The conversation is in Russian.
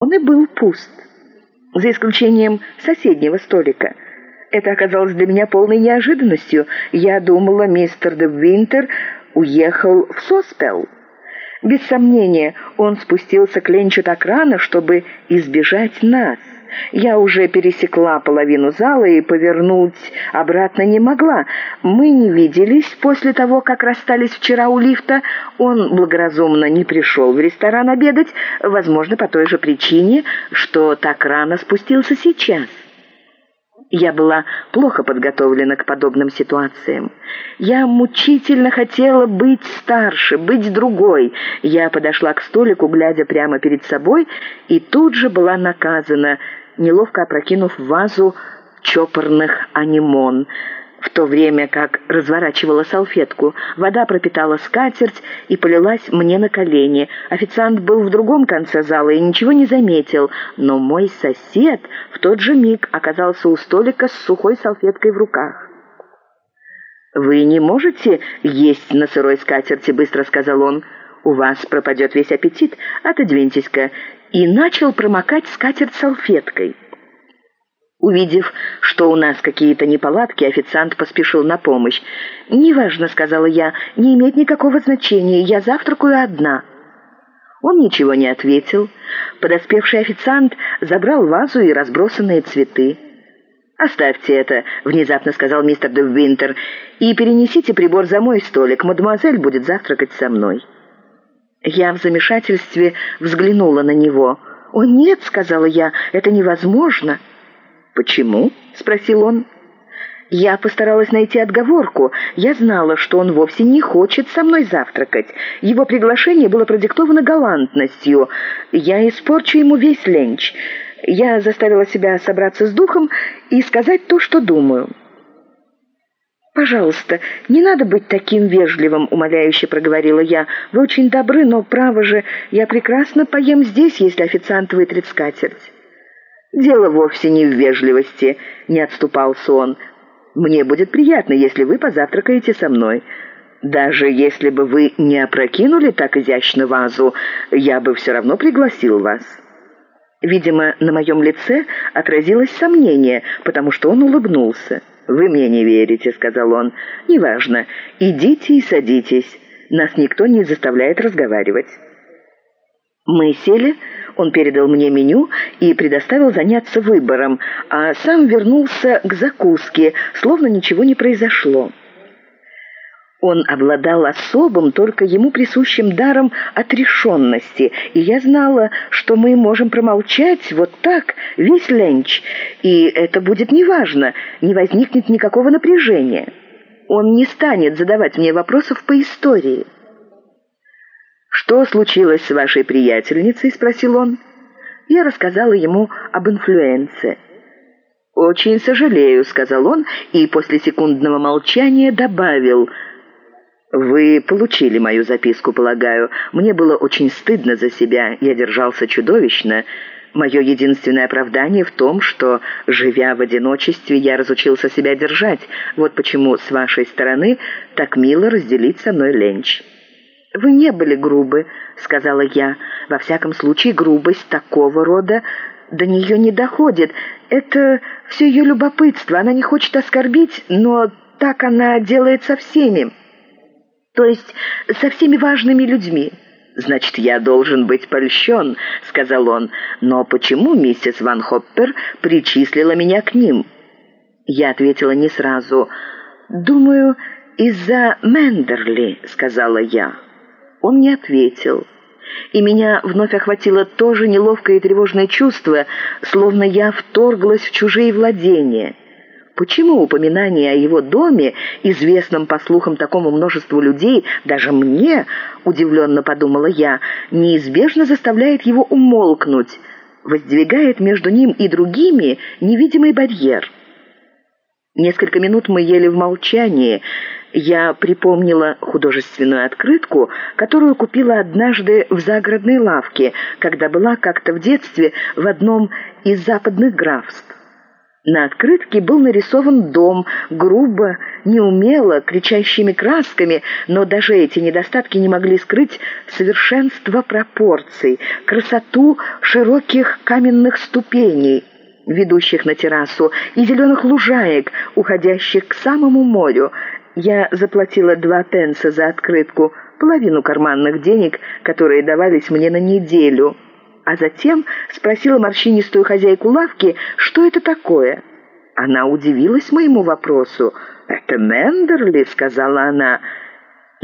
Он и был пуст, за исключением соседнего столика. Это оказалось для меня полной неожиданностью. Я думала, мистер деВинтер уехал в Без сомнения, он спустился кЛенчу так рано, чтобы избежать нас. Я уже пересекла половину зала и повернуть обратно не могла. Мы не виделись после того, как расстались вчера у лифта. Он благоразумно не пришел в ресторан обедать, возможно, по той же причине, что так рано спустился сейчас. Я была плохо подготовлена к подобным ситуациям. Я мучительно хотела быть старше, быть другой. Я подошла к столику, глядя прямо перед собой, и тут же была наказана, неловко опрокинув вазу чопорных анимон — в то время как разворачивала салфетку. Вода пропитала скатерть и полилась мне на колени. Официант был в другом конце зала и ничего не заметил, но мой сосед в тот же миг оказался у столика с сухой салфеткой в руках. «Вы не можете есть на сырой скатерти», — быстро сказал он. «У вас пропадет весь аппетит. Отодвиньтесь-ка». И начал промокать скатерть салфеткой. Увидев, что у нас какие-то неполадки, официант поспешил на помощь. «Неважно», — сказала я, — «не имеет никакого значения, я завтракаю одна». Он ничего не ответил. Подоспевший официант забрал вазу и разбросанные цветы. «Оставьте это», — внезапно сказал мистер де Винтер, «и перенесите прибор за мой столик. Мадемуазель будет завтракать со мной». Я в замешательстве взглянула на него. «О, нет», — сказала я, — «это невозможно». «Почему?» — спросил он. Я постаралась найти отговорку. Я знала, что он вовсе не хочет со мной завтракать. Его приглашение было продиктовано галантностью. Я испорчу ему весь ленч. Я заставила себя собраться с духом и сказать то, что думаю. «Пожалуйста, не надо быть таким вежливым», — умоляюще проговорила я. «Вы очень добры, но, право же, я прекрасно поем здесь, если официант вытрет скатерть». «Дело вовсе не в вежливости», — не отступался он. «Мне будет приятно, если вы позавтракаете со мной. Даже если бы вы не опрокинули так изящно вазу, я бы все равно пригласил вас». Видимо, на моем лице отразилось сомнение, потому что он улыбнулся. «Вы мне не верите», — сказал он. «Неважно. Идите и садитесь. Нас никто не заставляет разговаривать». Мы сели, он передал мне меню и предоставил заняться выбором, а сам вернулся к закуске, словно ничего не произошло. Он обладал особым, только ему присущим даром отрешенности, и я знала, что мы можем промолчать вот так весь ленч, и это будет неважно, не возникнет никакого напряжения. Он не станет задавать мне вопросов по истории. «Что случилось с вашей приятельницей?» — спросил он. Я рассказала ему об инфлюенции. «Очень сожалею», — сказал он, и после секундного молчания добавил. «Вы получили мою записку, полагаю. Мне было очень стыдно за себя, я держался чудовищно. Мое единственное оправдание в том, что, живя в одиночестве, я разучился себя держать. Вот почему с вашей стороны так мило разделить со мной ленч». «Вы не были грубы», — сказала я. «Во всяком случае, грубость такого рода до нее не доходит. Это все ее любопытство. Она не хочет оскорбить, но так она делает со всеми. То есть со всеми важными людьми». «Значит, я должен быть польщен», — сказал он. «Но почему миссис ВанОппер причислила меня к ним?» Я ответила не сразу. «Думаю, из-заМендерли», — сказала я. Он не ответил. И меня вновь охватило то же неловкое и тревожное чувство, словно я вторглась в чужие владения. Почему упоминание о его доме, известном по слухам такому множеству людей, даже мне, удивленно подумала я, неизбежно заставляет его умолкнуть, воздвигает между ним и другими невидимый барьер? Несколько минут мы ели в молчании, я припомнила художественную открытку, которую купила однажды в загородной лавке, когда была как-то в детстве в одном из западных графств. На открытке был нарисован дом, грубо, неумело, кричащими красками, но даже эти недостатки не могли скрыть совершенство пропорций, красоту широких каменных ступеней, ведущих на террасу, и зеленых лужаек, уходящих к самому морю. Я заплатила два пенса за открытку, половину карманных денег, которые давались мне на неделю — а затем спросила морщинистую хозяйку лавки, что это такое. Она удивилась моему вопросу. «Это Мендерли», — сказала она, —